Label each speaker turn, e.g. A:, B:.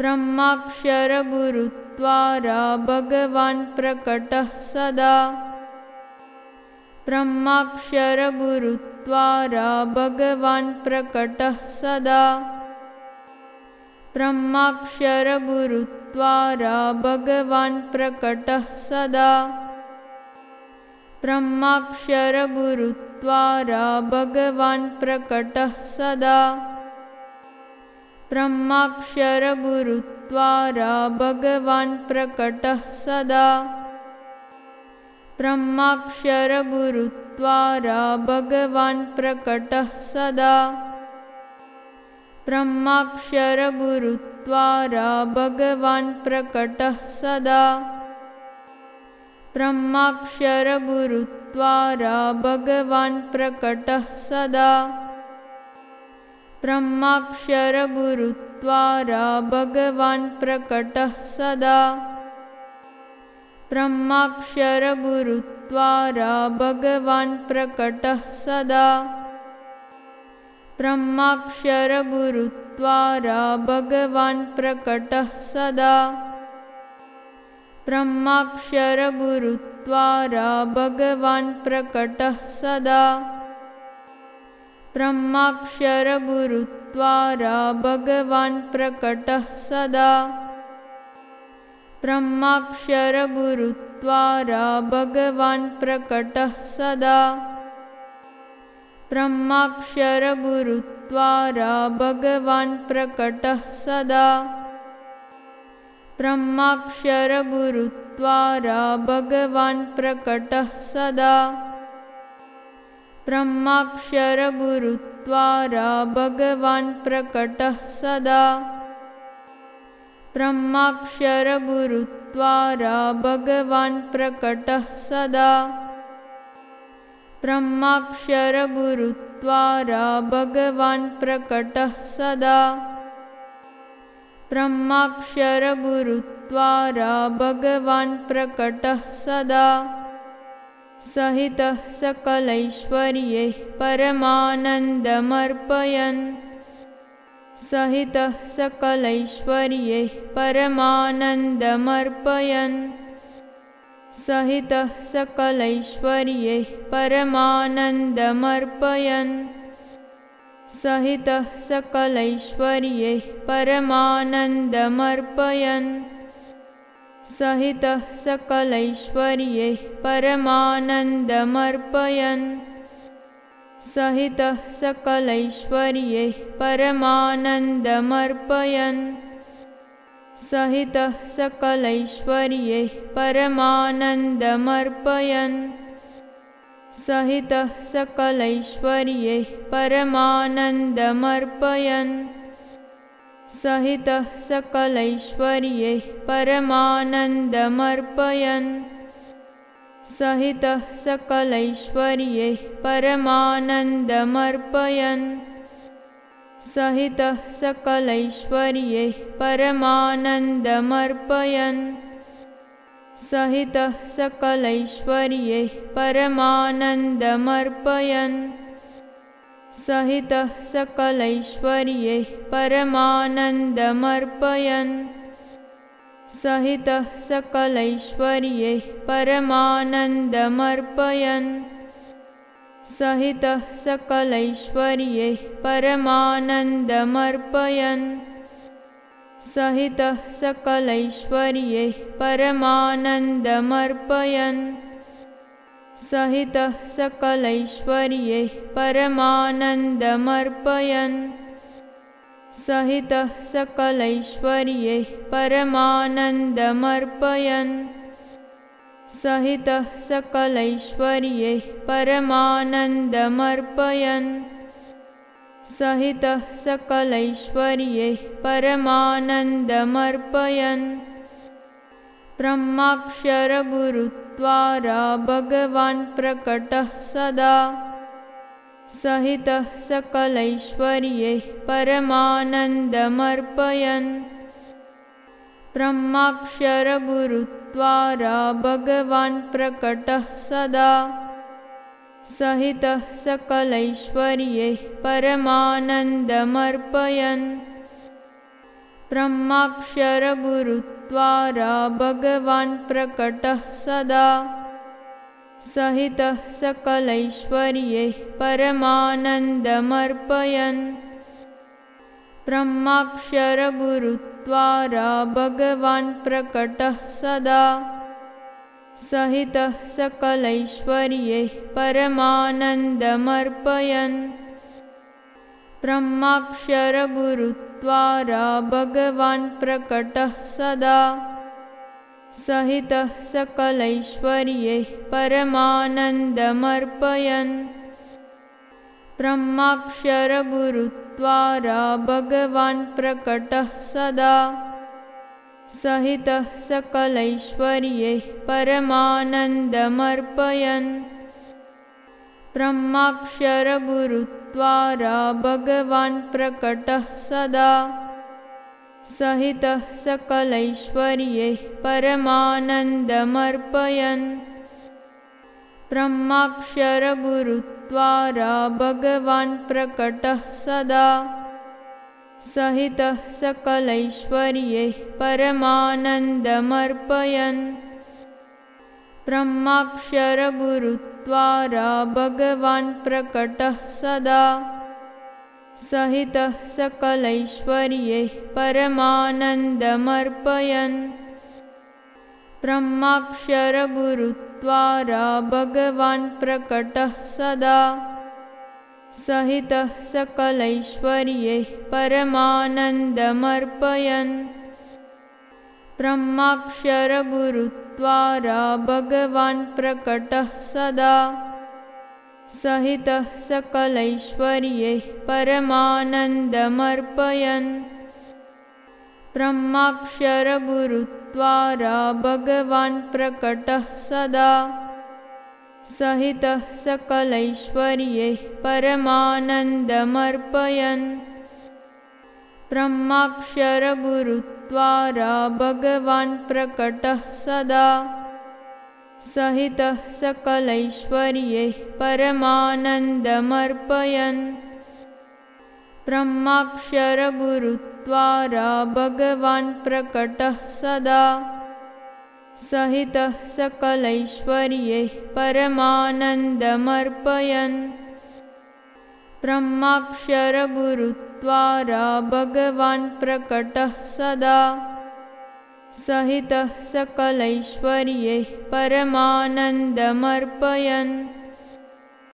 A: ब्रह्माक्षरगुरुत्वारा भगवान् प्रकटः सदा। ब्रह्माक्षरगुरुत्वारा भगवान् प्रकटः सदा। ब्रह्माक्षरगुरुत्वारा भगवान् प्रकटः सदा। ब्रह्माक्षरगुरुत्वारा भगवान् प्रकटः सदा ब्रह्माक्षरगुरुत्वारा भगवान् प्रकटः सदा। ब्रह्माक्षरगुरुत्वारा भगवान् प्रकटः सदा। ब्रह्माक्षरगुरुत्वारा भगवान् प्रकटः सदा। ब्रह्माक्षरगुरुत्वारा भगवान् प्रकटः सदा ब्रह्माक्षरगुरुत्वारा भगवान् प्रकटः सदा। ब्रह्माक्षरगुरुत्वारा भगवान् प्रकटः सदा। ब्रह्माक्षरगुरुत्वारा भगवान् प्रकटः सदा। ब्रह्माक्षरगुरुत्वारा भगवान् प्रकटः सदा ब्रह्माक्षरगुरुत्वारा भगवान् प्रकटः सदा। ब्रह्माक्षरगुरुत्वारा भगवान् प्रकटः सदा। ब्रह्माक्षरगुरुत्वारा भगवान् प्रकटः सदा। ब्रह्माक्षरगुरुत्वारा भगवान् प्रकटः सदा ब्रह्माक्षरगुरुत्वारा भगवान् प्रकटः सदा। ब्रह्माक्षरगुरुत्वारा भगवान् प्रकटः सदा। ब्रह्माक्षरगुरुत्वारा भगवान् प्रकटः सदा। ब्रह्माक्षरगुरुत्वारा भगवान् प्रकटः सदा सहितः सकलैश्वर्ये परमानन्दमर्पयन्। सहितः सकलैश्वर्ये परमानन्दमर्पयन्। सहितः सकलैश्वर्ये परमानन्दमर्पयन्। सहितः सकलैश्वर्ये परमानन्दमर्पयन् सहितः सकलैश्वर्ये परमानन्दमर्पयन्। सहितः सकलैश्वर्ये परमानन्दमर्पयन्। सहितः सकलैश्वर्ये परमानन्दमर्पयन्। सहितः सकलैश्वर्ये परमानन्दमर्पयन् सहितः सकलैश्वर्ये परमानन्दमर्पयन्। सहितः सकलैश्वर्ये परमानन्दमर्पयन्। सहितः सकलैश्वर्ये परमानन्दमर्पयन्। सहितः सकलैश्वर्ये परमानन्दमर्पयन् सहितः सकलैश्वर्ये परमानन्दमर्पयन्। सहितः सकलैश्वर्ये परमानन्दमर्पयन्। सहितः सकलैश्वर्ये परमानन्दमर्पयन्। सहितः सकलैश्वर्ये परमानन्दमर्पयन् सहितः सकलैश्वर्ये परमानन्दमर्पयन्। सहितः सकलैश्वर्ये परमानन्दमर्पयन्। सहितः सकलैश्वर्ये परमानन्दमर्पयन्। सहितः सकलैश्वर्ये परमानन्दमर्पयन् ब्रह्माक्षरगुरुत्वारा भगवान् प्रकटः सदा। सहितः सकलैश्वर्ये परमानन्दमर्पयन्। ब्रह्माक्षरगुरुत्वारा भगवान् प्रकटः सदा। सहितः सकलैश्वर्ये परमानन्दमर्पयन् ब्रह्माक्षरगुरुद्वारा भगवान् प्रकटः सदा। सहितः सकलैश्वर्ये परमानन्दमर्पयन्। ब्रह्माक्षरगुरुद्वारा भगवान् प्रकटः सदा। सहितः सकलैश्वर्ये परमानन्दमर्पयन् ब्रह्माक्षरगुरुद्वारा भगवान् प्रकटः सदा। सहितः सकलैश्वर्ये परमानन्दमर्पयन्। ब्रह्माक्षरगुरुद्वारा भगवान् प्रकटः सदा। सहितः सकलैश्वर्ये परमानन्दमर्पयन् ब्रह्माक्षरगुरुद्वारा भगवान् प्रकटः सदा। सहितः सकलैश्वर्ये परमानन्दमर्पयन्। ब्रह्माक्षरगुरुद्वारा भगवान् प्रकटः सदा। सहितः सकलैश्वर्ये परमानन्दमर्पयन् प्रकटः सदा। सहितः सकलैश्वर्ये परमानन्दमर्पयन्। ब्रह्माक्षरगुरुद्वारा भगवान् प्रकटः सदा। सहितः सकलैश्वर्ये परमानन्दमर्पयन् ब्रह्माक्षरगुरुद्वारा भगवान् प्रकटः सदा। सहितः सकलैश्वर्ये परमानन्दमर्पयन्। ब्रह्माक्षरगुरुद्वारा भगवान् प्रकटः सदा। सहितः सकलैश्वर्ये परमानन्दमर्पयन् ब्रह्माक्षरगुरुद्वारा भगवान् प्रकटः सदा। सहितः सकलैश्वर्ये परमानन्दमर्पयन्। ब्रह्माक्षरगुरुद्वारा भगवान् प्रकटः सदा। सहितः सकलैश्वर्ये परमानन्दमर्पयन् ब्रह्माक्षरगुरुद्वारा भगवान् प्रकटः सदा। सहितः सकलैश्वर्ये परमानन्दमर्पयन्